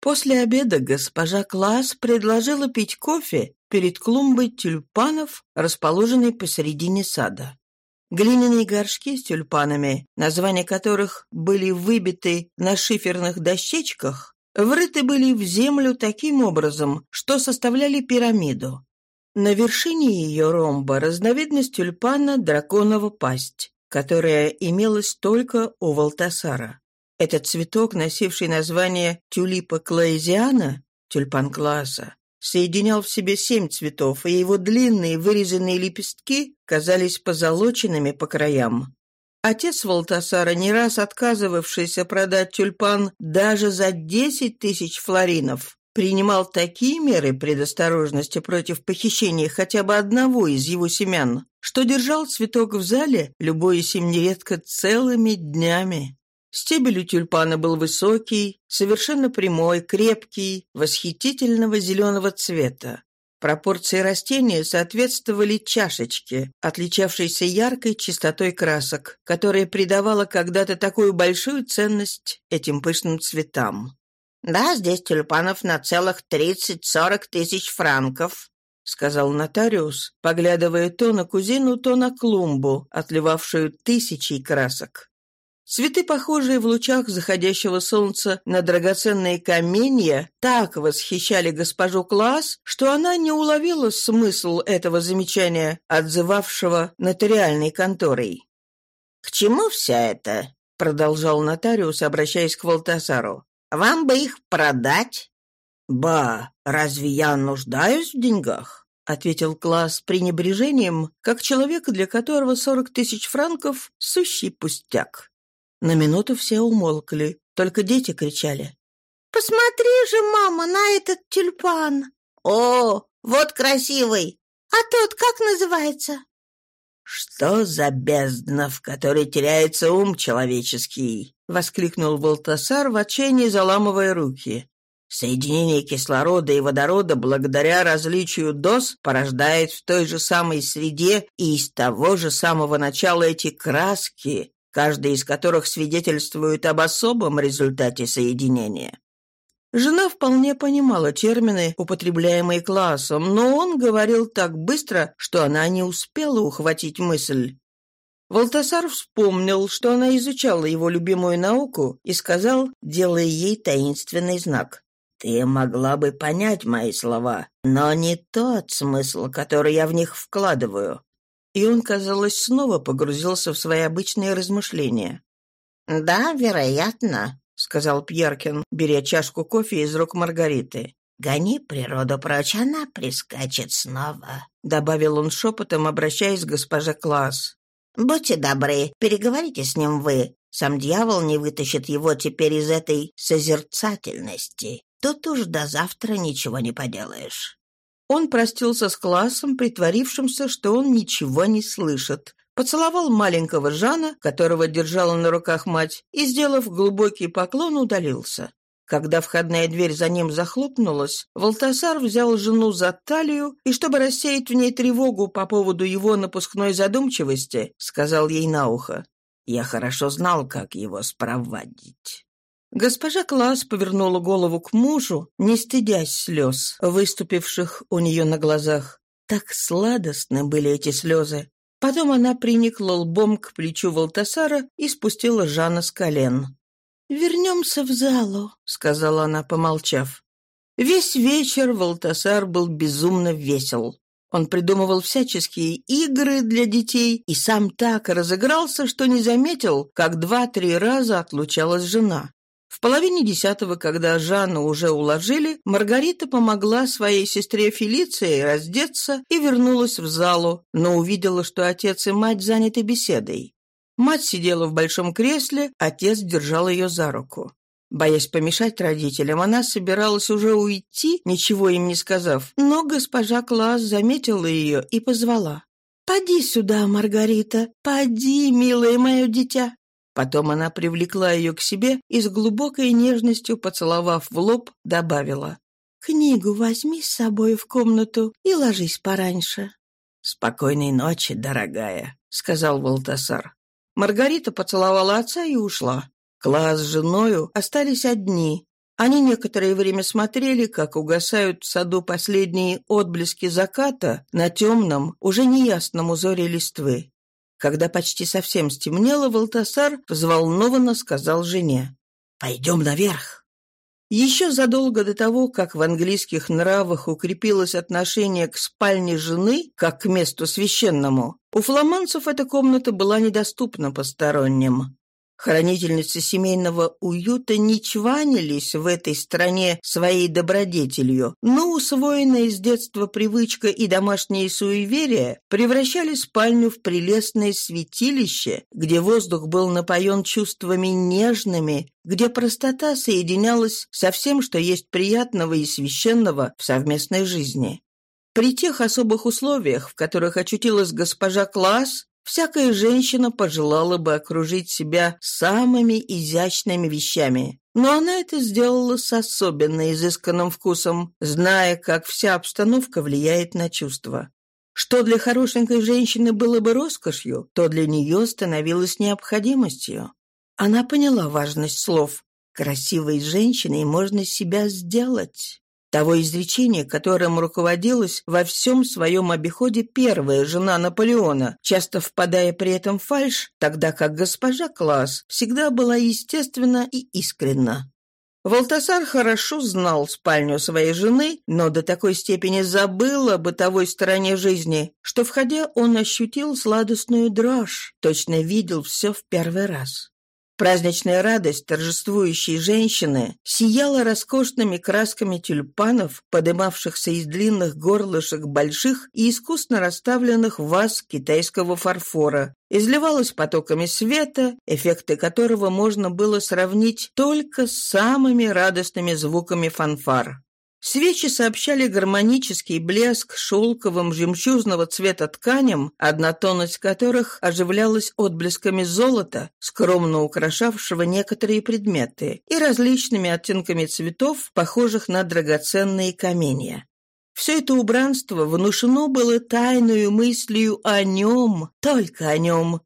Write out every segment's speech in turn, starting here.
После обеда госпожа Класс предложила пить кофе перед клумбой тюльпанов, расположенной посередине сада. Глиняные горшки с тюльпанами, названия которых были выбиты на шиферных дощечках, врыты были в землю таким образом, что составляли пирамиду. На вершине ее ромба разновидность тюльпана драконова пасть, которая имелась только у Валтасара. Этот цветок, носивший название тюлипа клоизиана, тюльпан класса, соединял в себе семь цветов, и его длинные вырезанные лепестки казались позолоченными по краям. Отец Валтасара, не раз отказывавшийся продать тюльпан даже за десять тысяч флоринов, принимал такие меры предосторожности против похищения хотя бы одного из его семян, что держал цветок в зале, любой семь нередко целыми днями. Стебель у тюльпана был высокий, совершенно прямой, крепкий, восхитительного зеленого цвета. Пропорции растения соответствовали чашечке, отличавшейся яркой чистотой красок, которая придавала когда-то такую большую ценность этим пышным цветам. «Да, здесь тюльпанов на целых 30-40 тысяч франков», — сказал нотариус, поглядывая то на кузину, то на клумбу, отливавшую тысячи красок. Цветы, похожие в лучах заходящего солнца на драгоценные каменья, так восхищали госпожу Класс, что она не уловила смысл этого замечания, отзывавшего нотариальной конторой. «К чему вся это?» — продолжал нотариус, обращаясь к Валтасару. «Вам бы их продать?» «Ба, разве я нуждаюсь в деньгах?» — ответил Класс с пренебрежением, как человек, для которого сорок тысяч франков — сущий пустяк. На минуту все умолкли, только дети кричали. «Посмотри же, мама, на этот тюльпан!» «О, вот красивый!» «А тот как называется?» «Что за бездна, в которой теряется ум человеческий?» — воскликнул Волтасар в отчаянии, заламывая руки. «Соединение кислорода и водорода благодаря различию доз порождает в той же самой среде и из того же самого начала эти краски, каждый из которых свидетельствует об особом результате соединения. Жена вполне понимала термины, употребляемые классом, но он говорил так быстро, что она не успела ухватить мысль. Валтасар вспомнил, что она изучала его любимую науку и сказал, делая ей таинственный знак. «Ты могла бы понять мои слова, но не тот смысл, который я в них вкладываю и он, казалось, снова погрузился в свои обычные размышления. «Да, вероятно», — сказал Пьеркин, беря чашку кофе из рук Маргариты. «Гони природу прочь, она прискачет снова», — добавил он шепотом, обращаясь к госпоже Класс. «Будьте добры, переговорите с ним вы. Сам дьявол не вытащит его теперь из этой созерцательности. Тут уж до завтра ничего не поделаешь». Он простился с классом, притворившимся, что он ничего не слышит. Поцеловал маленького Жана, которого держала на руках мать, и, сделав глубокий поклон, удалился. Когда входная дверь за ним захлопнулась, Валтасар взял жену за талию и, чтобы рассеять в ней тревогу по поводу его напускной задумчивости, сказал ей на ухо, «Я хорошо знал, как его спровадить». Госпожа Класс повернула голову к мужу, не стыдясь слез, выступивших у нее на глазах. Так сладостны были эти слезы. Потом она приникла лбом к плечу Волтасара и спустила Жана с колен. «Вернемся в залу», — сказала она, помолчав. Весь вечер Волтасар был безумно весел. Он придумывал всяческие игры для детей и сам так разыгрался, что не заметил, как два-три раза отлучалась жена. В половине десятого, когда Жанну уже уложили, Маргарита помогла своей сестре Фелиции раздеться и вернулась в залу, но увидела, что отец и мать заняты беседой. Мать сидела в большом кресле, отец держал ее за руку. Боясь помешать родителям, она собиралась уже уйти, ничего им не сказав, но госпожа Класс заметила ее и позвала. «Поди сюда, Маргарита, поди, милое мое дитя!» Потом она привлекла ее к себе и с глубокой нежностью, поцеловав в лоб, добавила «Книгу возьми с собой в комнату и ложись пораньше». «Спокойной ночи, дорогая», — сказал Волтасар. Маргарита поцеловала отца и ушла. Класс с женою остались одни. Они некоторое время смотрели, как угасают в саду последние отблески заката на темном, уже неясном узоре листвы. Когда почти совсем стемнело, Валтасар взволнованно сказал жене «Пойдем наверх». Еще задолго до того, как в английских нравах укрепилось отношение к спальне жены как к месту священному, у фламанцев эта комната была недоступна посторонним. Хранитель семейного уюта не чванились в этой стране своей добродетелью, но усвоенная с детства привычка и домашние суеверия превращали спальню в прелестное святилище, где воздух был напоен чувствами нежными, где простота соединялась со всем, что есть приятного и священного в совместной жизни. При тех особых условиях, в которых очутилась госпожа Класс, Всякая женщина пожелала бы окружить себя самыми изящными вещами, но она это сделала с особенно изысканным вкусом, зная, как вся обстановка влияет на чувства. Что для хорошенькой женщины было бы роскошью, то для нее становилось необходимостью. Она поняла важность слов. Красивой женщиной можно себя сделать того изречения, которым руководилась во всем своем обиходе первая жена Наполеона, часто впадая при этом в фальшь, тогда как госпожа Класс всегда была естественна и искренна. Валтасар хорошо знал спальню своей жены, но до такой степени забыл о бытовой стороне жизни, что, входя, он ощутил сладостную дрожь, точно видел все в первый раз. Праздничная радость торжествующей женщины сияла роскошными красками тюльпанов, подымавшихся из длинных горлышек больших и искусно расставленных ваз китайского фарфора, изливалась потоками света, эффекты которого можно было сравнить только с самыми радостными звуками фанфара. Свечи сообщали гармонический блеск шелковым жемчужного цвета тканям, однотонность которых оживлялась отблесками золота, скромно украшавшего некоторые предметы, и различными оттенками цветов, похожих на драгоценные каменья. Все это убранство внушено было тайную мыслью о нем, только о нем,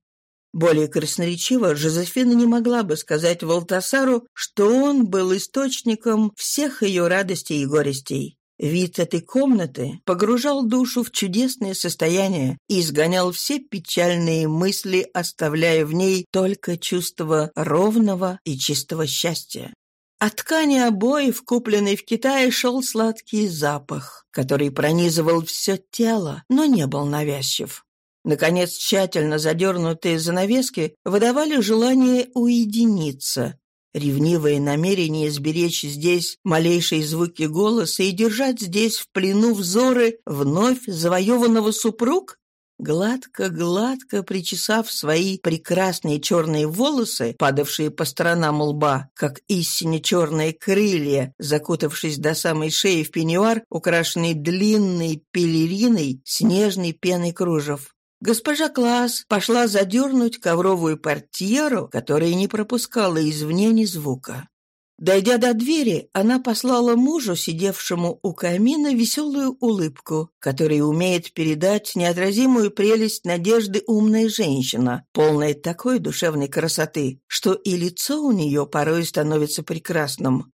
более красноречиво Жозефина не могла бы сказать Валтасару, что он был источником всех ее радостей и горестей. Вид этой комнаты погружал душу в чудесное состояние и изгонял все печальные мысли, оставляя в ней только чувство ровного и чистого счастья. От ткани обоев, купленной в Китае, шел сладкий запах, который пронизывал все тело, но не был навязчив наконец тщательно задернутые занавески выдавали желание уединиться. Ревнивое намерение сберечь здесь малейшие звуки голоса и держать здесь в плену взоры вновь завоеванного супруг? Гладко-гладко причесав свои прекрасные черные волосы, падавшие по сторонам лба, как истинно черные крылья, закутавшись до самой шеи в пеньюар, украшенный длинной пелериной снежной пеной кружев. Госпожа Класс пошла задернуть ковровую портьеру, которая не пропускала извне ни звука. Дойдя до двери, она послала мужу, сидевшему у камина, веселую улыбку, которая умеет передать неотразимую прелесть надежды умная женщина, полная такой душевной красоты, что и лицо у нее порой становится прекрасным.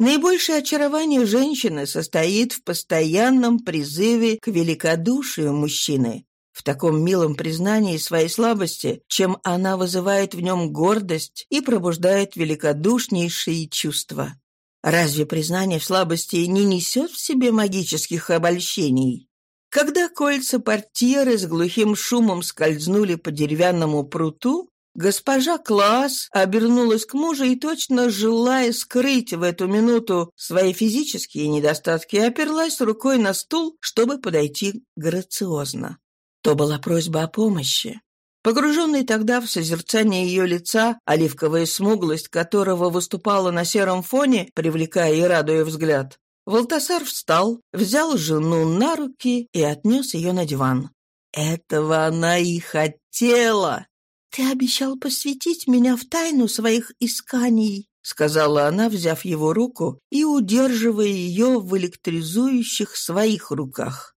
Наибольшее очарование женщины состоит в постоянном призыве к великодушию мужчины, в таком милом признании своей слабости, чем она вызывает в нем гордость и пробуждает великодушнейшие чувства. Разве признание в слабости не несет в себе магических обольщений? Когда кольца портьеры с глухим шумом скользнули по деревянному пруту, госпожа Класс обернулась к мужу и, точно желая скрыть в эту минуту свои физические недостатки, оперлась рукой на стул, чтобы подойти грациозно то была просьба о помощи. Погруженный тогда в созерцание ее лица, оливковая смуглость которого выступала на сером фоне, привлекая и радуя взгляд, Валтасар встал, взял жену на руки и отнес ее на диван. Этого она и хотела. «Ты обещал посвятить меня в тайну своих исканий», — сказала она, взяв его руку и удерживая ее в электризующих своих руках.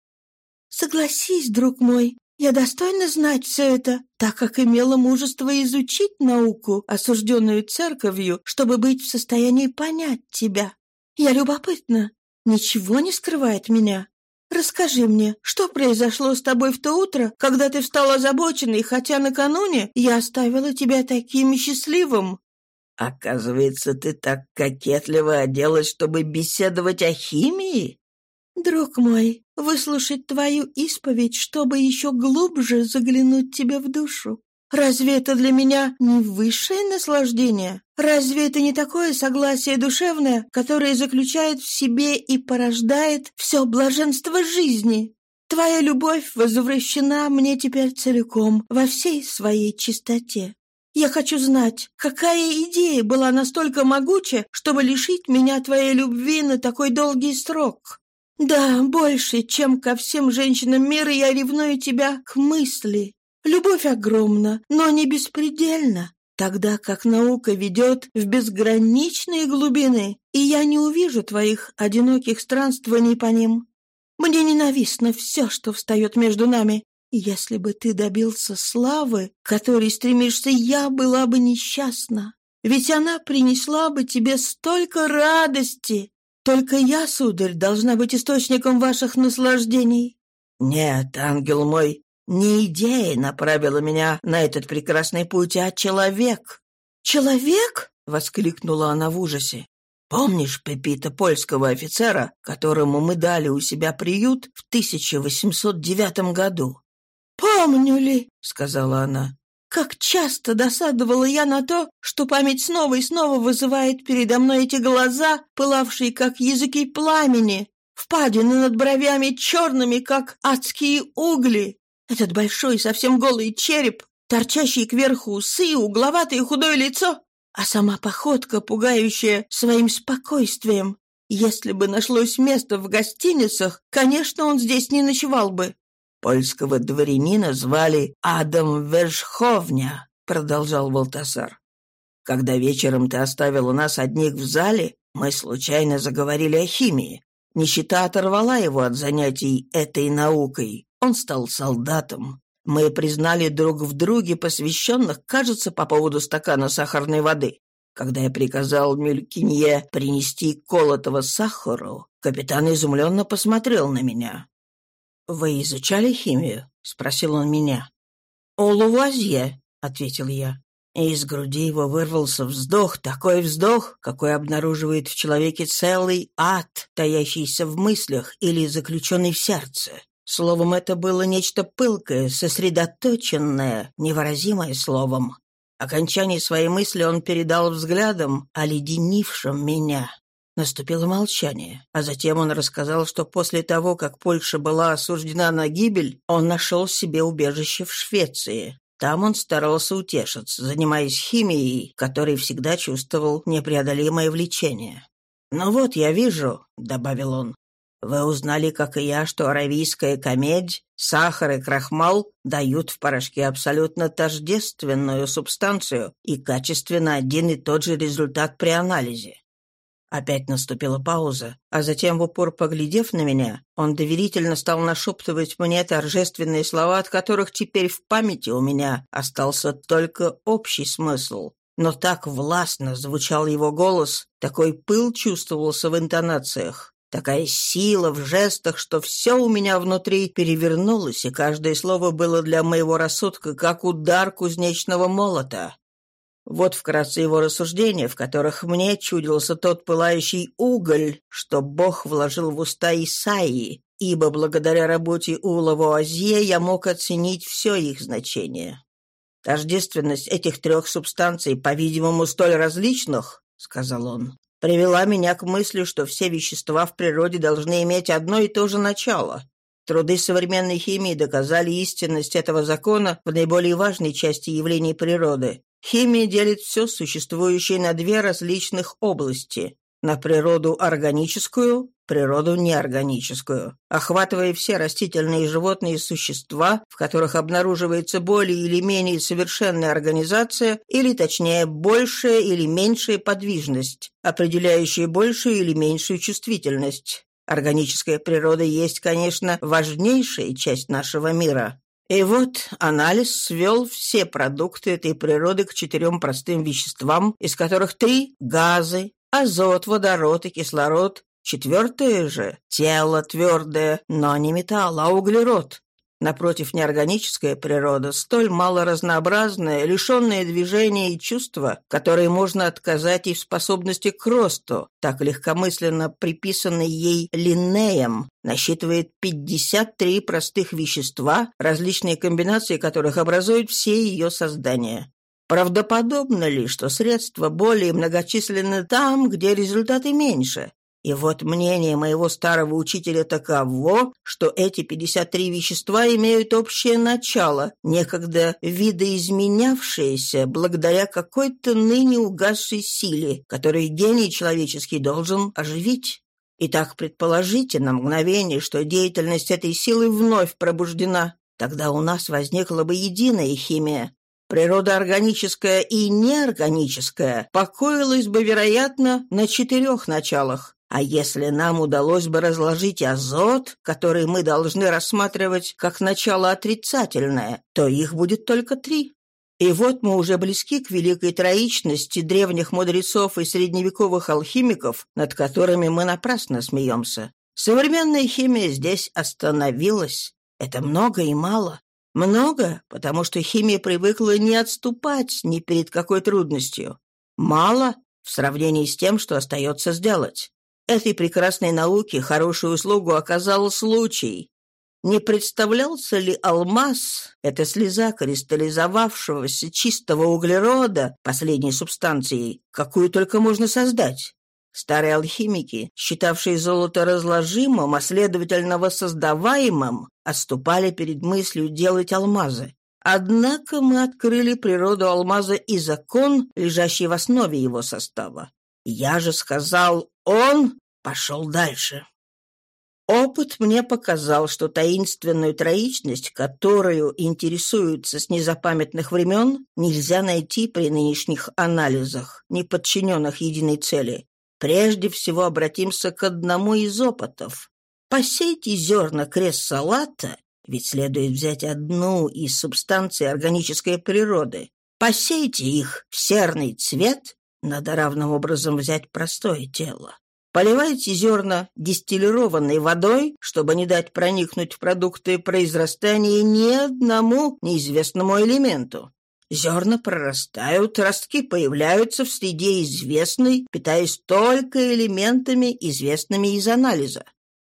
Согласись, друг мой, я достойно знать все это, так как имела мужество изучить науку, осужденную церковью, чтобы быть в состоянии понять тебя. Я любопытна, ничего не скрывает меня. Расскажи мне, что произошло с тобой в то утро, когда ты встал озабоченный, хотя накануне я оставила тебя таким счастливым?» «Оказывается, ты так кокетливо оделась, чтобы беседовать о химии?» «Друг мой, выслушать твою исповедь, чтобы еще глубже заглянуть тебе в душу. Разве это для меня не высшее наслаждение? Разве это не такое согласие душевное, которое заключает в себе и порождает все блаженство жизни? Твоя любовь возвращена мне теперь целиком, во всей своей чистоте. Я хочу знать, какая идея была настолько могуча, чтобы лишить меня твоей любви на такой долгий срок? Да, больше, чем ко всем женщинам мира, я ревную тебя к мысли. Любовь огромна, но не беспредельна, тогда как наука ведет в безграничные глубины, и я не увижу твоих одиноких странствований по ним. Мне ненавистно все, что встает между нами. Если бы ты добился славы, которой стремишься, я была бы несчастна. Ведь она принесла бы тебе столько радости, только я, сударь, должна быть источником ваших наслаждений. Нет, ангел мой, не идея направила меня на этот прекрасный путь, а человек. Человек? воскликнула она в ужасе. Помнишь Пепита, польского офицера, которому мы дали у себя приют в 1809 году? Помню ли, сказала она. Как часто досадовала я на то, что память снова и снова вызывает передо мной эти глаза, пылавшие, как языки пламени, впадины над бровями черными, как адские угли, этот большой, совсем голый череп, торчащие кверху усы, угловатое худое лицо, а сама походка, пугающая своим спокойствием. Если бы нашлось место в гостиницах, конечно, он здесь не ночевал бы польского дворянина звали Адам Вершховня», — продолжал Балтасар. «Когда вечером ты оставил у нас одних в зале, мы случайно заговорили о химии. Нищета оторвала его от занятий этой наукой. Он стал солдатом. Мы признали друг в друге посвященных, кажется, по поводу стакана сахарной воды. Когда я приказал Мюлькинье принести колотого сахару, капитан изумленно посмотрел на меня. «Вы изучали химию?» — спросил он меня. «О Лувазье», — ответил я. И из груди его вырвался вздох, такой вздох, какой обнаруживает в человеке целый ад, таящийся в мыслях или заключенный в сердце. Словом, это было нечто пылкое, сосредоточенное, невыразимое словом. Окончание своей мысли он передал взглядом, оледенившим меня. Наступило молчание, а затем он рассказал, что после того, как Польша была осуждена на гибель, он нашел себе убежище в Швеции. Там он старался утешиться, занимаясь химией, которой всегда чувствовал непреодолимое влечение. «Ну вот, я вижу», — добавил он, — «вы узнали, как и я, что аравийская комедь, сахар и крахмал дают в порошке абсолютно тождественную субстанцию и качественно один и тот же результат при анализе. Опять наступила пауза, а затем в упор поглядев на меня, он доверительно стал нашептывать мне торжественные слова, от которых теперь в памяти у меня остался только общий смысл. Но так властно звучал его голос, такой пыл чувствовался в интонациях, такая сила в жестах, что все у меня внутри перевернулось, и каждое слово было для моего рассудка как удар кузнечного молота. Вот вкратце его рассуждения, в которых мне чудился тот пылающий уголь, что Бог вложил в уста Исаии, ибо благодаря работе Ула Вуазье я мог оценить все их значение. Тождественность этих трех субстанций, по-видимому, столь различных, — сказал он, — привела меня к мысли, что все вещества в природе должны иметь одно и то же начало. Труды современной химии доказали истинность этого закона в наиболее важной части явлений природы, Химия делит все существующее на две различных области – на природу органическую, природу неорганическую, охватывая все растительные и животные существа, в которых обнаруживается более или менее совершенная организация, или, точнее, большая или меньшая подвижность, определяющая большую или меньшую чувствительность. Органическая природа есть, конечно, важнейшая часть нашего мира. И вот анализ свел все продукты этой природы к четырем простым веществам, из которых три – газы, азот, водород и кислород, четвертое же – тело твердое, но не металл, а углерод, Напротив, неорганическая природа столь малоразнообразная, лишенная движения и чувства, которые можно отказать и в способности к росту, так легкомысленно приписанной ей Линнеем, насчитывает 53 простых вещества, различные комбинации которых образуют все ее создания. Правдоподобно ли, что средства более многочисленны там, где результаты меньше? И вот мнение моего старого учителя таково, что эти 53 вещества имеют общее начало, некогда видоизменявшееся благодаря какой-то ныне угасшей силе, которую гений человеческий должен оживить. Итак, предположите на мгновение, что деятельность этой силы вновь пробуждена. Тогда у нас возникла бы единая химия, Природа органическая и неорганическая покоилась бы, вероятно, на четырех началах. А если нам удалось бы разложить азот, который мы должны рассматривать как начало отрицательное, то их будет только три. И вот мы уже близки к великой троичности древних мудрецов и средневековых алхимиков, над которыми мы напрасно смеемся. Современная химия здесь остановилась. Это много и мало. Много, потому что химия привыкла не отступать ни перед какой трудностью. Мало в сравнении с тем, что остается сделать этой прекрасной науке хорошую услугу оказал случай. Не представлялся ли алмаз, эта слеза кристаллизовавшегося чистого углерода, последней субстанцией, какую только можно создать? Старые алхимики, считавшие золото разложимым, а следовательно воссоздаваемым, отступали перед мыслью делать алмазы. Однако мы открыли природу алмаза и закон, лежащий в основе его состава. Я же сказал он пошел дальше. Опыт мне показал, что таинственную троичность, которую интересуются с незапамятных времен, нельзя найти при нынешних анализах, не подчиненных единой цели. Прежде всего обратимся к одному из опытов. Посейте зерна крест салата, ведь следует взять одну из субстанций органической природы. Посейте их в серный цвет, надо равным образом взять простое тело. Поливайте зерна дистиллированной водой, чтобы не дать проникнуть в продукты произрастания ни одному неизвестному элементу. Зерна прорастают, ростки появляются в среде известной, питаясь только элементами, известными из анализа.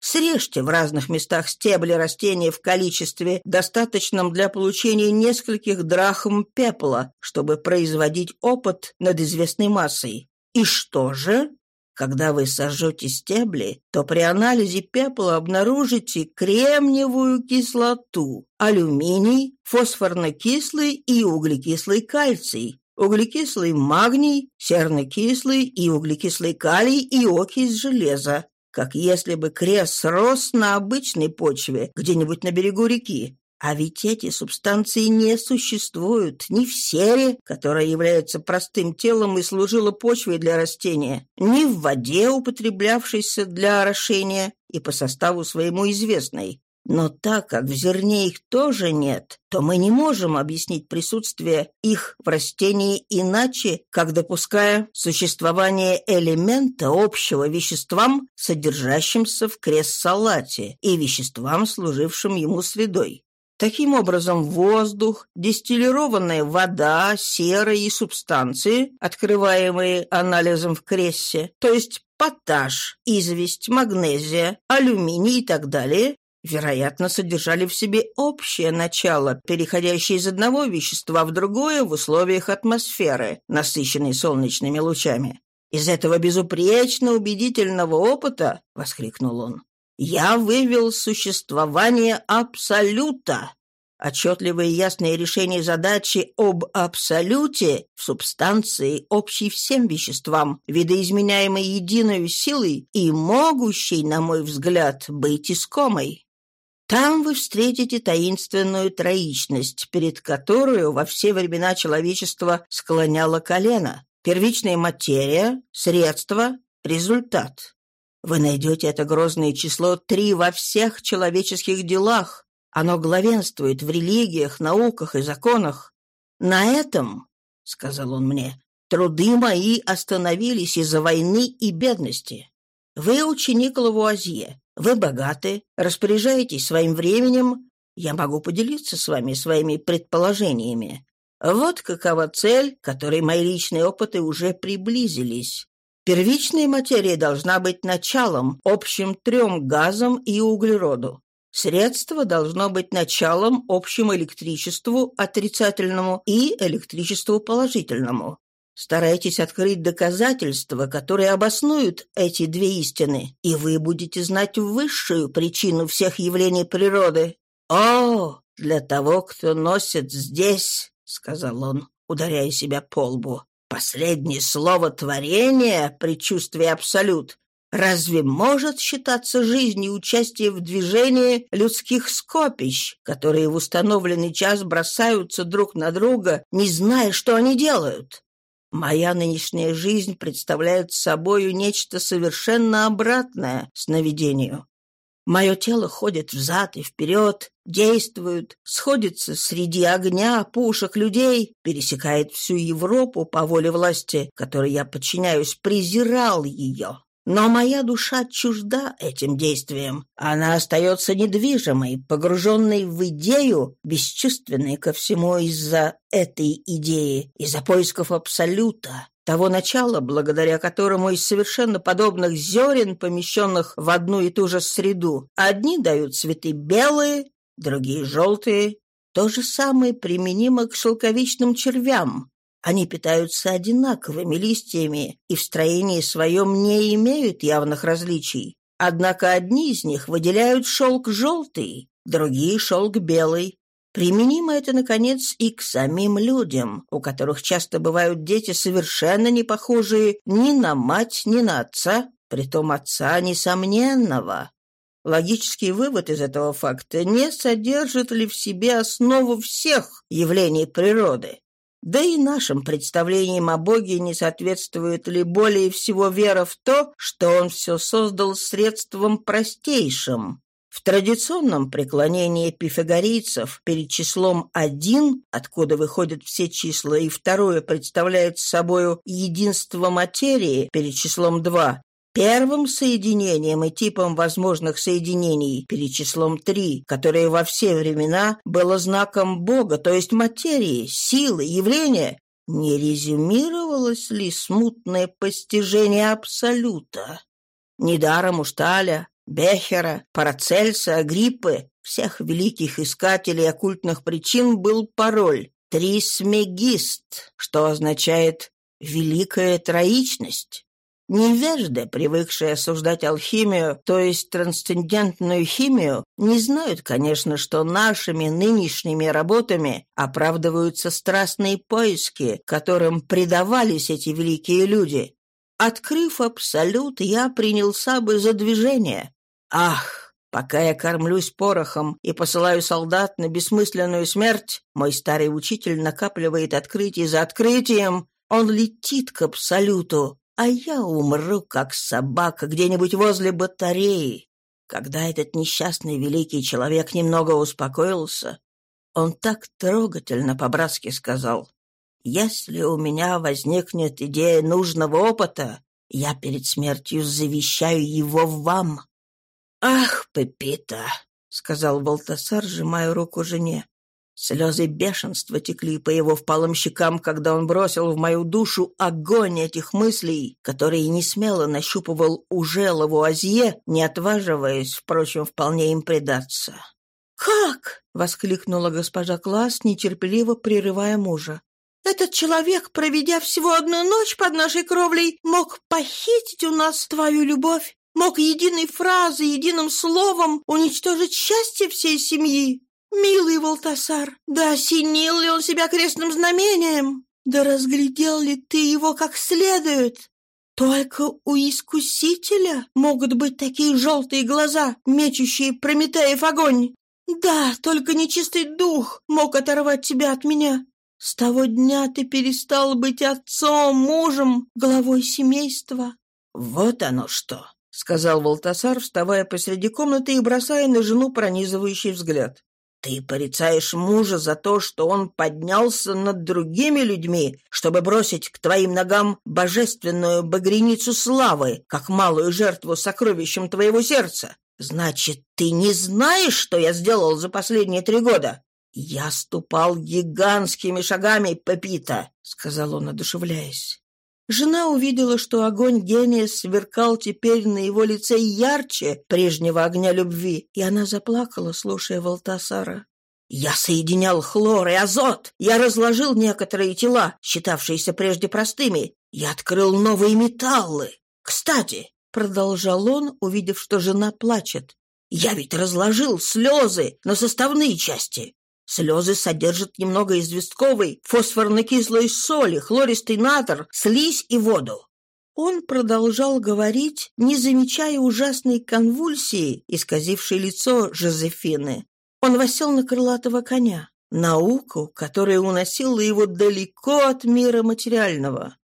Срежьте в разных местах стебли растения в количестве, достаточном для получения нескольких драхм пепла, чтобы производить опыт над известной массой. И что же? Когда вы сожжете стебли, то при анализе пепла обнаружите кремниевую кислоту, алюминий, фосфорно-кислый и углекислый кальций, углекислый магний, сернокислый и углекислый калий и окись железа, как если бы крест рос на обычной почве, где-нибудь на берегу реки. А ведь эти субстанции не существуют ни в сере, которая является простым телом и служила почвой для растения, ни в воде, употреблявшейся для орошения и по составу своему известной, но так как в зерне их тоже нет, то мы не можем объяснить присутствие их в растении иначе, как допуская существование элемента общего веществам, содержащимся в крест-салате, и веществам, служившим ему средой. Таким образом, воздух, дистиллированная вода, сера и субстанции, открываемые анализом в крессе, то есть поташ, известь, магнезия, алюминий и так далее, Вероятно, содержали в себе общее начало, переходящее из одного вещества в другое в условиях атмосферы, насыщенной солнечными лучами. «Из этого безупречно убедительного опыта», — воскликнул он, — «я вывел существование абсолюта». Отчетливое и ясное решение задачи об абсолюте в субстанции, общей всем веществам, видоизменяемой единой силой и могущей, на мой взгляд, быть искомой. Там вы встретите таинственную троичность, перед которую во все времена человечество склоняло колено. Первичная материя, средство, результат. Вы найдете это грозное число три во всех человеческих делах. Оно главенствует в религиях, науках и законах. На этом, — сказал он мне, — труды мои остановились из-за войны и бедности. Вы ученик Лавуазье, вы богаты, распоряжаетесь своим временем. Я могу поделиться с вами своими предположениями. Вот какова цель, которой мои личные опыты уже приблизились. Первичная материя должна быть началом, общим трем газам и углероду. Средство должно быть началом общему электричеству отрицательному и электричеству положительному. Старайтесь открыть доказательства, которые обоснуют эти две истины, и вы будете знать высшую причину всех явлений природы. О, для того, кто носит здесь, сказал он, ударяя себя по лбу. Последнее слово творения, предчувствие абсолют. Разве может считаться жизнью участие в движении людских скопищ, которые в установленный час бросаются друг на друга, не зная, что они делают? Моя нынешняя жизнь представляет собою нечто совершенно обратное сновидению. Мое тело ходит взад и вперед, действует, сходится среди огня, пушек, людей, пересекает всю Европу по воле власти, которой я подчиняюсь, презирал ее. Но моя душа чужда этим действиям. Она остается недвижимой, погруженной в идею, бесчувственной ко всему из-за этой идеи, из-за поисков абсолюта, того начала, благодаря которому из совершенно подобных зерен, помещенных в одну и ту же среду, одни дают цветы белые, другие — желтые. То же самое применимо к шелковичным червям, они питаются одинаковыми листьями и в строении своем не имеют явных различий. Однако одни из них выделяют шелк желтый, другие — шелк белый. Применимо это, наконец, и к самим людям, у которых часто бывают дети, совершенно не похожие ни на мать, ни на отца, притом отца несомненного. Логический вывод из этого факта не содержит ли в себе основу всех явлений природы? Да и нашим представлениям о Боге не соответствует ли более всего вера в то, что Он все создал средством простейшим. В традиционном преклонении пифагорейцев перед числом один откуда выходят все числа, и второе представляет собою единство материи перед числом два. Первым соединением и типом возможных соединений перечислом три, которое во все времена было знаком Бога, то есть материи, силы, явления, не резюмировалось ли смутное постижение Абсолюта? Недаром у Шталя, Бехера, Парацельса, Агриппы, всех великих искателей оккультных причин был пароль «трисмегист», что означает «великая троичность». Невежды, привыкшие осуждать алхимию, то есть трансцендентную химию, не знают, конечно, что нашими нынешними работами оправдываются страстные поиски, которым предавались эти великие люди. Открыв абсолют, я принялся бы за движение. Ах, пока я кормлюсь порохом и посылаю солдат на бессмысленную смерть, мой старый учитель накапливает открытие за открытием, он летит к абсолюту, а я умру, как собака, где-нибудь возле батареи. Когда этот несчастный великий человек немного успокоился, он так трогательно по-братски сказал, «Если у меня возникнет идея нужного опыта, я перед смертью завещаю его вам». «Ах, Пепита!» — сказал Балтасар, сжимая руку жене. Слезы бешенства текли по его впалым щекам, когда он бросил в мою душу огонь этих мыслей, которые не смело нащупывал уже Лавуазье, не отваживаясь, впрочем, вполне им предаться. «Как?» — воскликнула госпожа Класс, нетерпеливо прерывая мужа. «Этот человек, проведя всего одну ночь под нашей кровлей, мог похитить у нас твою любовь, мог единой фразой, единым словом уничтожить счастье всей семьи!» Милый Волтасар, да осенил ли он себя крестным знамением? Да разглядел ли ты его как следует? Только у Искусителя могут быть такие желтые глаза, мечущие Прометеев огонь. Да, только нечистый дух мог оторвать тебя от меня. С того дня ты перестал быть отцом, мужем, главой семейства. Вот оно что, — сказал Волтасар, вставая посреди комнаты и бросая на жену пронизывающий взгляд. Ты порицаешь мужа за то, что он поднялся над другими людьми, чтобы бросить к твоим ногам божественную багряницу славы, как малую жертву сокровищем твоего сердца. Значит, ты не знаешь, что я сделал за последние три года? Я ступал гигантскими шагами, Пепита, сказал он, одушевляясь. Жена увидела, что огонь гения сверкал теперь на его лице ярче прежнего огня любви, и она заплакала, слушая Валтасара. «Я соединял хлор и азот, я разложил некоторые тела, считавшиеся прежде простыми, я открыл новые металлы. Кстати, продолжал он, увидев, что жена плачет. Я ведь разложил слезы на составные части. Слезы содержат немного известковой фосфорно-кислой соли, хлористый натр, слизь и воду. Он продолжал говорить, не замечая ужасной конвульсии, исказившей лицо Жозефины. Он восел на крылатого коня, науку, которая уносила его далеко от мира материального.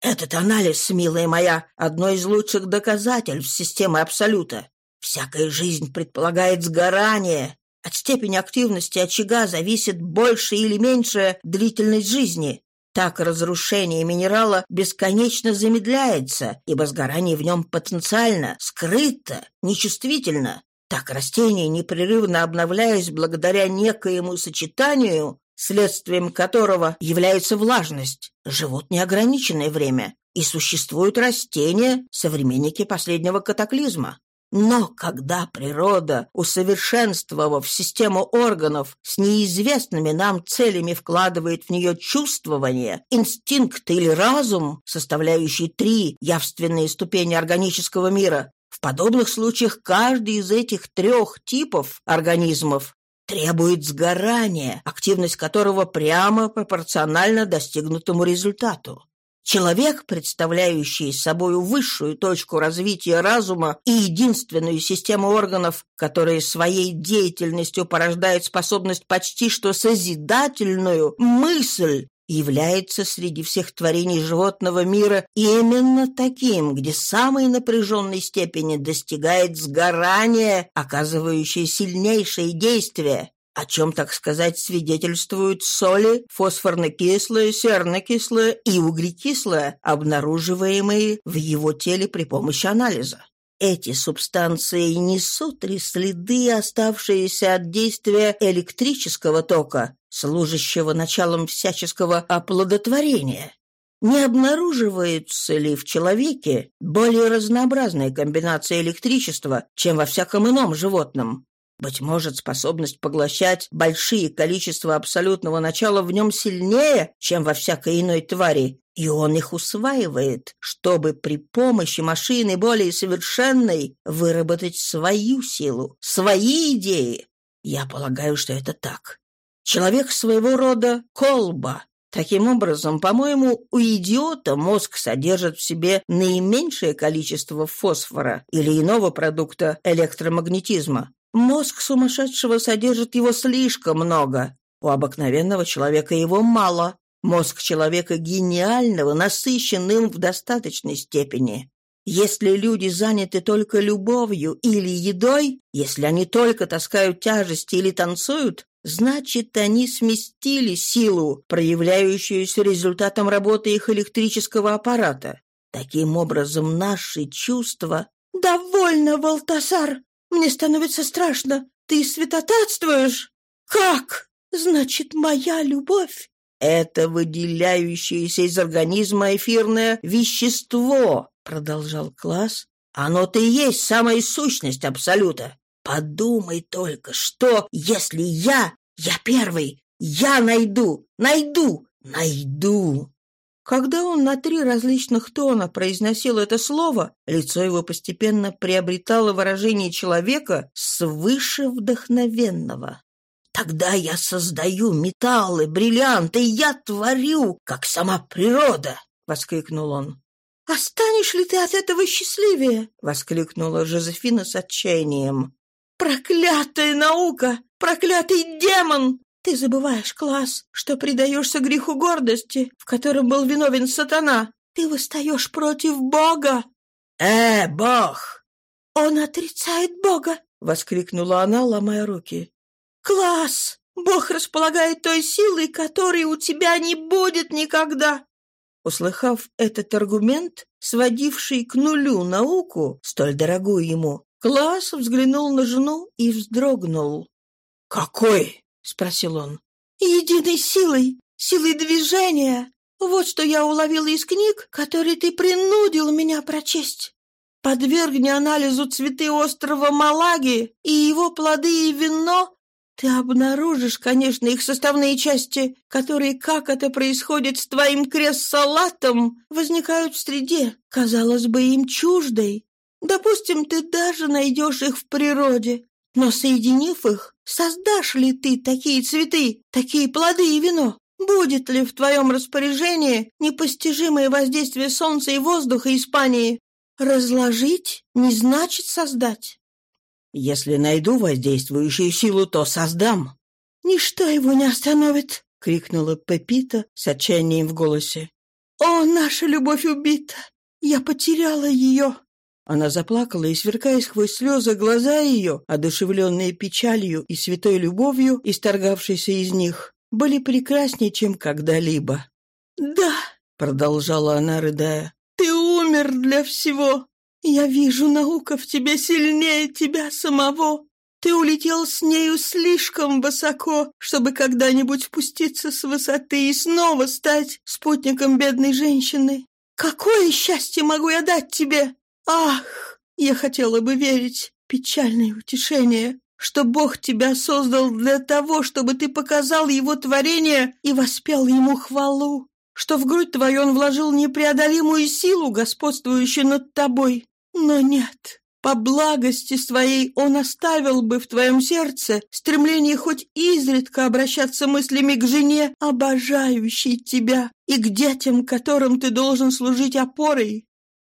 «Этот анализ, милая моя, одно из лучших доказательств системы Абсолюта. Всякая жизнь предполагает сгорание, от степени активности очага зависит больше или меньше длительность жизни. Так разрушение минерала бесконечно замедляется, ибо сгорание в нем потенциально, скрыто, нечувствительно. Так растение, непрерывно обновляясь благодаря некоему сочетанию, следствием которого является влажность, живут неограниченное время, и существуют растения, современники последнего катаклизма. Но когда природа усовершенствовав систему органов с неизвестными нам целями вкладывает в нее чувствование, инстинкт или разум, составляющие три явственные ступени органического мира, в подобных случаях каждый из этих трех типов организмов требует сгорания, активность которого прямо пропорциональна достигнутому результату. Человек, представляющий собою высшую точку развития разума и единственную систему органов, которые своей деятельностью порождают способность почти что созидательную мысль, является среди всех творений животного мира именно таким, где самой напряженной степени достигает сгорания, оказывающее сильнейшее действие о чем, так сказать, свидетельствуют соли, фосфорно-кислые, серно-кислые и углекислые, обнаруживаемые в его теле при помощи анализа. Эти субстанции несут ли следы, оставшиеся от действия электрического тока, служащего началом всяческого оплодотворения? Не обнаруживаются ли в человеке более разнообразные комбинации электричества, чем во всяком ином животном, быть может, способность поглощать большие количества абсолютного начала в нем сильнее, чем во всякой иной твари, и он их усваивает, чтобы при помощи машины более совершенной выработать свою силу, свои идеи. Я полагаю, что это так. Человек своего рода — колба. Таким образом, по-моему, у идиота мозг содержит в себе наименьшее количество фосфора или иного продукта электромагнетизма, Мозг сумасшедшего содержит его слишком много. У обыкновенного человека его мало. Мозг человека гениального насыщен им в достаточной степени. Если люди заняты только любовью или едой, если они только таскают тяжести или танцуют, значит, они сместили силу, проявляющуюся результатом работы их электрического аппарата. Таким образом, наши чувства... «Довольно, Волтасар!» Мне становится страшно. Ты святотатствуешь? Как? Значит, моя любовь «Это выделяющееся из организма эфирное вещество», — продолжал класс. «Оно-то и есть самая сущность Абсолюта. Подумай только, что, если я, я первый, я найду, найду, найду, когда он на три различных тона произносил это слово, лицо его постепенно приобретало выражение человека свыше вдохновенного. «Тогда я создаю металлы, бриллианты, я творю, как сама природа!» — воскликнул он. Останешь ли ты от этого счастливее?» — воскликнула Жозефина с отчаянием. «Проклятая наука! Проклятый демон! Ты забываешь класс, что предаешься греху гордости, в котором был виновен сатана. Ты восстаешь против Бога. Э, Бог! Он отрицает Бога, воскликнула она, ломая руки. Класс! Бог располагает той силой, которой у тебя не будет никогда. Услыхав этот аргумент, сводивший к нулю науку, столь дорогую ему, Класс взглянул на жену и вздрогнул. «Какой спросил он. «Единой силой, силой движения. Вот что я уловила из книг, которые ты принудил меня прочесть. Подвергни анализу цветы острова Малаги и его плоды и вино, ты обнаружишь, конечно, их составные части, которые, как это происходит с твоим крест-салатом возникают в среде, казалось бы, им чуждой. Допустим, ты даже найдешь их в природе, но, соединив их, Создашь ли ты такие цветы, такие плоды и вино? Будет ли в твоем распоряжении непостижимое воздействие солнца и воздуха Испании? Разложить не значит создать. Если найду воздействующую силу, то создам. Ничто его не остановит, — крикнула Пепита с отчаянием в голосе. О, наша любовь убита! Я потеряла ее! Она заплакала и, сверкая сквозь слезы, глаза ее, одушевленные печалью и святой любовью, исторгавшейся из них, были прекраснее, чем когда-либо. «Да», — продолжала она, рыдая, — «ты умер для всего. Я вижу, наука в тебе сильнее тебя самого. Ты улетел с нею слишком высоко, чтобы когда-нибудь спуститься с высоты и снова стать спутником бедной женщины. Какое счастье могу я дать тебе? Ах, я хотела бы верить. Печальное утешение, что Бог тебя создал для того, чтобы ты показал Его творение и воспел Ему хвалу, что в грудь твою Он вложил непреодолимую силу, господствующую над тобой. Но нет, по благости своей Он оставил бы в твоем сердце стремление хоть изредка обращаться мыслями к жене, обожающей тебя, и к детям, которым ты должен служить опорой.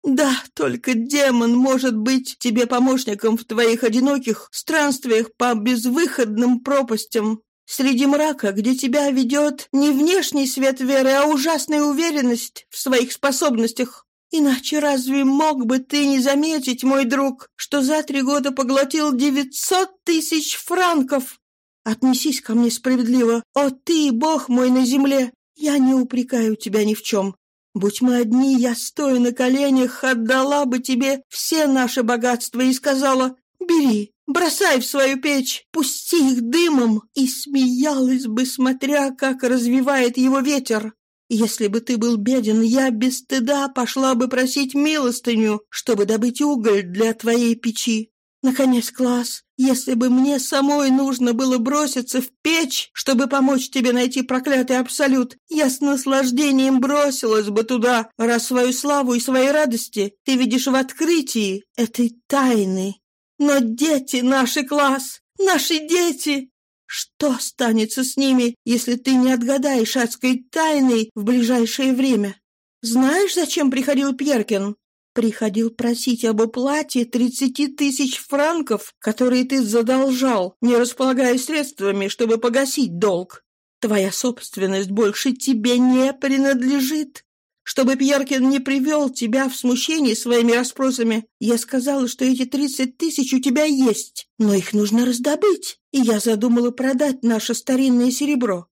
Да, только демон может быть тебе помощником в твоих одиноких странствиях по безвыходным пропастям. Среди мрака, где тебя ведет не внешний свет веры, а ужасная уверенность в своих способностях. Иначе разве мог бы ты не заметить, мой друг, что за три года поглотил девятьсот тысяч франков? Отнесись ко мне справедливо. О ты, бог мой на земле! Я не упрекаю тебя ни в чем. Будь мы одни, я, стоя на коленях, отдала бы тебе все наши богатства и сказала «Бери, бросай в свою печь, пусти их дымом» и смеялась бы, смотря, как развивает его ветер. Если бы ты был беден, я без стыда пошла бы просить милостыню, чтобы добыть уголь для твоей печи. Наконец класс, если бы мне самой нужно было броситься в печь, чтобы помочь тебе найти проклятый абсолют, я с наслаждением бросилась бы туда, раз свою славу и свои радости ты видишь в открытии этой тайны. Но дети наши класс, наши дети! Что останется с ними, если ты не отгадаешь адской тайны в ближайшее время? Знаешь, зачем приходил Пьеркин? Приходил просить об оплате 30 тысяч франков, которые ты задолжал, не располагая средствами, чтобы погасить долг. Твоя собственность больше тебе не принадлежит. Чтобы Пьеркин не привел тебя в смущение своими расспросами, я сказала, что эти 30 тысяч у тебя есть, но их нужно раздобыть, и я задумала продать наше старинное серебро.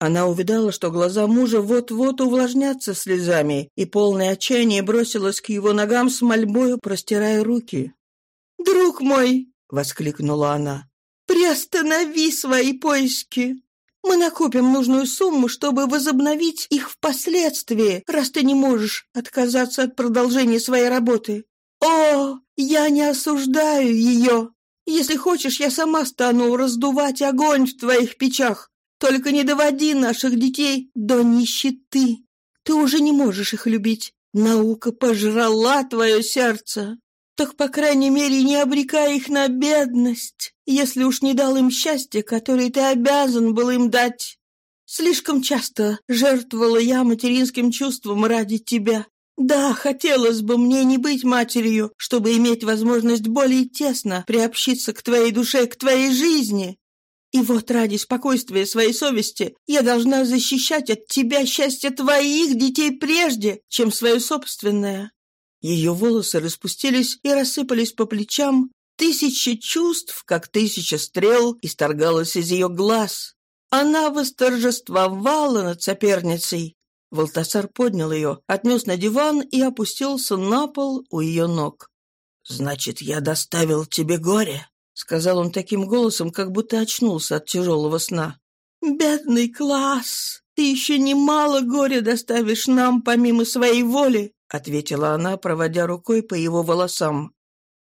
Она увидала, что глаза мужа вот-вот увлажнятся слезами, и полное отчаяние бросилась к его ногам с мольбою, простирая руки. «Друг мой!» — воскликнула она. «Приостанови свои поиски! Мы накопим нужную сумму, чтобы возобновить их впоследствии, раз ты не можешь отказаться от продолжения своей работы. О, я не осуждаю ее! Если хочешь, я сама стану раздувать огонь в твоих печах, только не доводи наших детей до нищеты. Ты уже не можешь их любить. Наука пожрала твое сердце. Так, по крайней мере, не обрекай их на бедность, если уж не дал им счастье, которое ты обязан был им дать. Слишком часто жертвовала я материнским чувством ради тебя. Да, хотелось бы мне не быть матерью, чтобы иметь возможность более тесно приобщиться к твоей душе, к твоей жизни. И вот ради спокойствия своей совести я должна защищать от тебя счастье твоих детей прежде, чем свое собственное. Ее волосы распустились и рассыпались по плечам. Тысяча чувств, как тысяча стрел, исторгалось из ее глаз. Она восторжествовала над соперницей. Волтасар поднял ее, отнес на диван и опустился на пол у ее ног. «Значит, я доставил тебе горе?» сказал он таким голосом, как будто очнулся от тяжелого сна. «Бедный класс! Ты еще немало горя доставишь нам помимо своей воли!» — ответила она, проводя рукой по его волосам.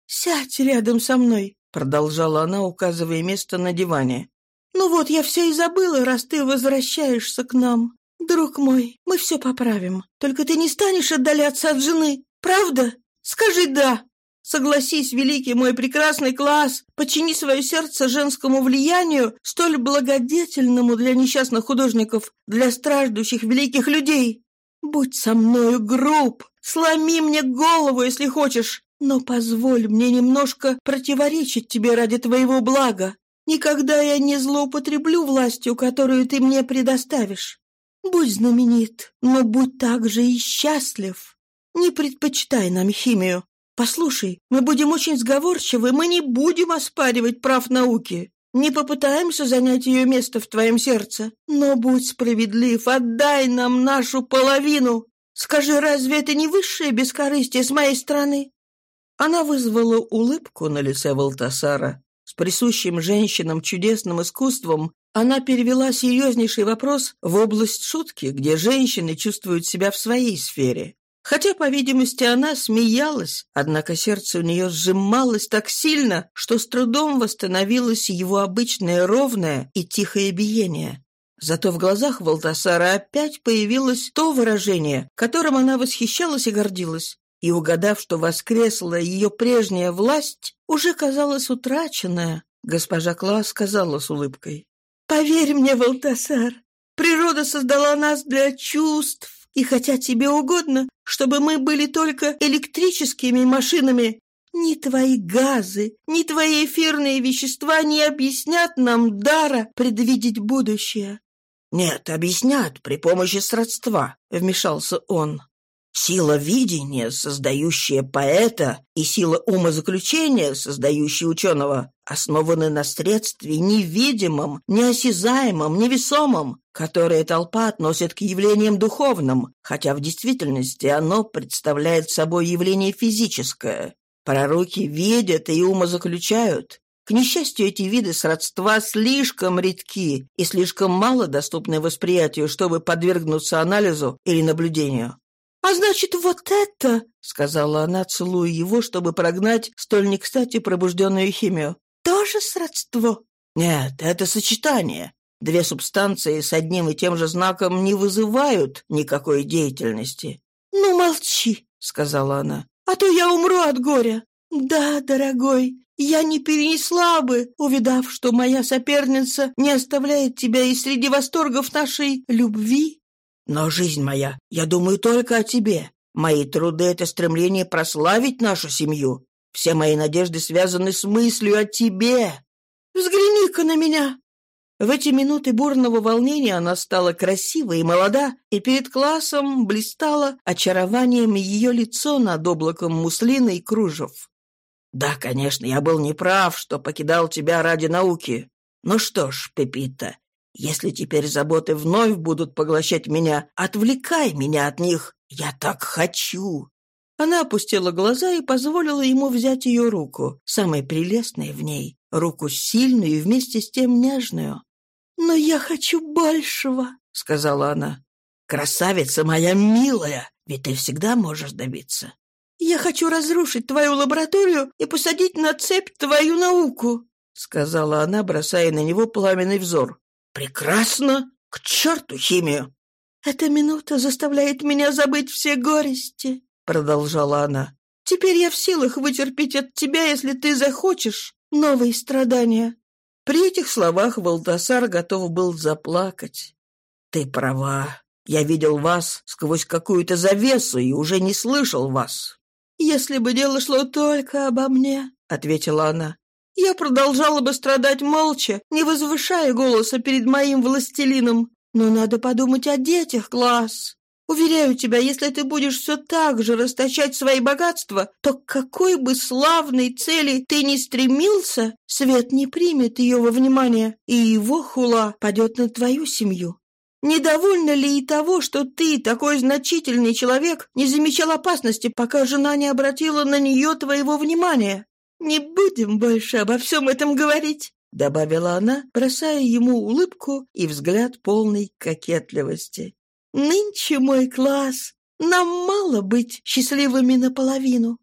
«Сядь рядом со мной!» — продолжала она, указывая место на диване. «Ну вот, я все и забыла, раз ты возвращаешься к нам. Друг мой, мы все поправим. Только ты не станешь отдаляться от жены, правда? Скажи «да!» Согласись, великий мой прекрасный класс, подчини свое сердце женскому влиянию, столь благодетельному для несчастных художников, для страждущих великих людей. Будь со мною груб, сломи мне голову, если хочешь, но позволь мне немножко противоречить тебе ради твоего блага. Никогда я не злоупотреблю властью, которую ты мне предоставишь. Будь знаменит, но будь также и счастлив. Не предпочитай нам химию, Послушай, мы будем очень сговорчивы, мы не будем оспаривать прав науки. Не попытаемся занять ее место в твоем сердце. Но будь справедлив, отдай нам нашу половину. Скажи, разве это не высшее бескорыстие с моей стороны?» Она вызвала улыбку на лице Волтасара. С присущим женщинам чудесным искусством она перевела серьезнейший вопрос в область шутки, где женщины чувствуют себя в своей сфере. Хотя, по видимости, она смеялась, однако сердце у нее сжималось так сильно, что с трудом восстановилось его обычное ровное и тихое биение. Зато в глазах Валтасара опять появилось то выражение, которым она восхищалась и гордилась. И, угадав, что воскресла ее прежняя власть, уже казалась утраченная, госпожа Кла сказала с улыбкой. «Поверь мне, Валтасар, природа создала нас для чувств, и хотя тебе угодно, чтобы мы были только электрическими машинами. Ни твои газы, ни твои эфирные вещества не объяснят нам дара предвидеть будущее». «Нет, объяснят при помощи сродства», — вмешался он сила видения, создающая поэта, и сила умозаключения, создающая ученого, основаны на средстве невидимом, неосязаемом, невесомом, которое толпа относит к явлениям духовным, хотя в действительности оно представляет собой явление физическое. Пророки видят и умозаключают, к несчастью, эти виды сродства слишком редки и слишком мало доступны восприятию, чтобы подвергнуться анализу или наблюдению. «А значит, вот это!» — сказала она, целуя его, чтобы прогнать столь не кстати пробужденную химию. «Тоже сродство?» «Нет, это сочетание. Две субстанции с одним и тем же знаком не вызывают никакой деятельности». «Ну, молчи!» — сказала она. «А то я умру от горя!» «Да, дорогой, я не перенесла бы, увидав, что моя соперница не оставляет тебя и среди восторгов нашей любви но жизнь моя, я думаю только о тебе. Мои труды — это стремление прославить нашу семью. Все мои надежды связаны с мыслью о тебе. Взгляни-ка на меня!» В эти минуты бурного волнения она стала красива и молода, и перед классом блистала очарованием ее лицо над облаком муслина и кружев. «Да, конечно, я был неправ, что покидал тебя ради науки. Ну что ж, Пепита, если теперь заботы вновь будут поглощать меня, отвлекай меня от них. Я так хочу!» Она опустила глаза и позволила ему взять ее руку, самой прелестной в ней, руку сильную и вместе с тем нежную. «Но я хочу большего», — сказала она. «Красавица моя милая, ведь ты всегда можешь добиться. Я хочу разрушить твою лабораторию и посадить на цепь твою науку», — сказала она, бросая на него пламенный взор прекрасно, к черту химию!» «Эта минута заставляет меня забыть все горести», — продолжала она. «Теперь я в силах вытерпеть от тебя, если ты захочешь, новые страдания». При этих словах Валдасар готов был заплакать. «Ты права. Я видел вас сквозь какую-то завесу и уже не слышал вас». «Если бы дело шло только обо мне», — ответила она, я продолжала бы страдать молча, не возвышая голоса перед моим властелином. Но надо подумать о детях, класс. Уверяю тебя, если ты будешь все так же расточать свои богатства, то к какой бы славной цели ты ни стремился, свет не примет ее во внимание, и его хула падет на твою семью. Недовольна ли и того, что ты, такой значительный человек, не замечал опасности, пока жена не обратила на нее твоего внимания? «Не будем больше обо всем этом говорить», — добавила она, бросая ему улыбку и взгляд полный кокетливости. «Нынче мой класс. Нам мало быть счастливыми наполовину.